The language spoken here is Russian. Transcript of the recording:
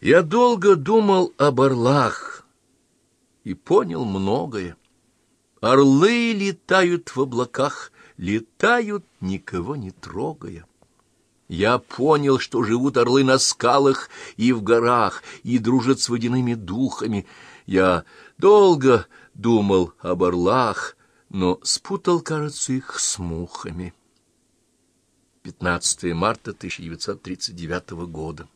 Я долго думал об орлах и понял многое. Орлы летают в облаках, летают, никого не трогая. Я понял, что живут орлы на скалах и в горах, и дружат с водяными духами. Я долго думал об орлах, но спутал, кажется, их с мухами. 15 марта 1939 года.